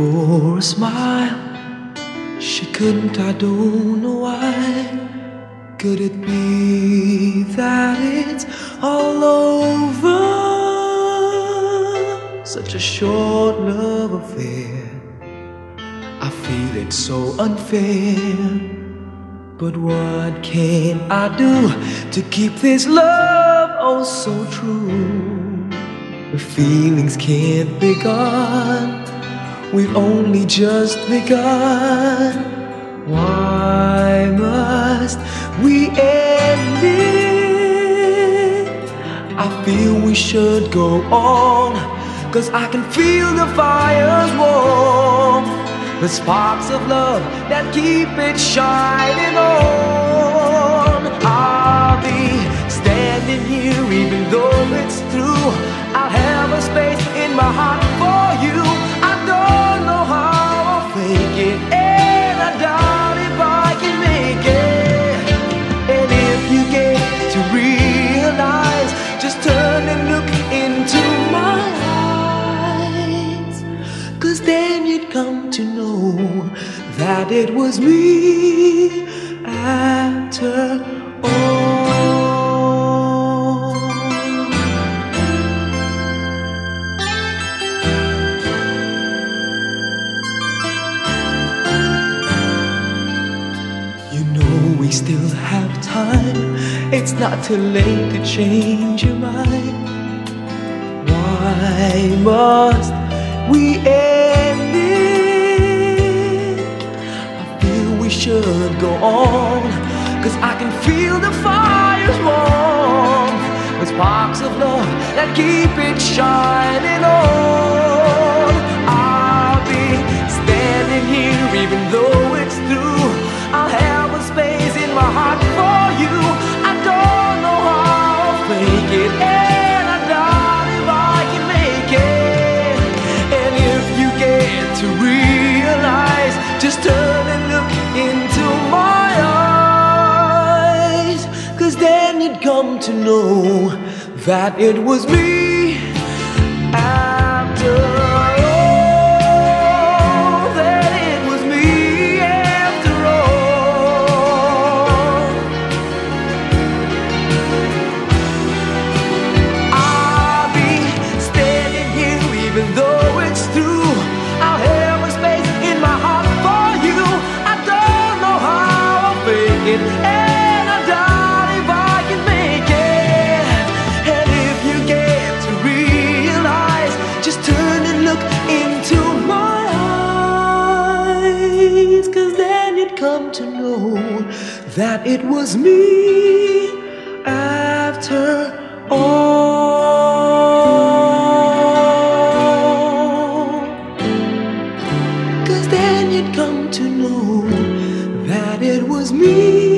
for a smile. She couldn't, I don't know why. Could it be that it's all over? Such a short love affair. I feel it's so unfair. But what can I do to keep this love oh so true? The feelings can't be gone. We've only just begun. Why must we end it? I feel we should go on. Cause I can feel the fires warm. The sparks of love that keep it shining on. That it was me after all. You know we still have time. It's not too late to change your mind. Why must we on. Cause I can feel the fires warm. The sparks of love that keep it shining on. To know that it was me after all. That it was me after all. I'll be standing here even though it's through. I'll have a space in my heart for you. I don't know how I'll it, come to know that it was me after all. Cause then you'd come to know that it was me.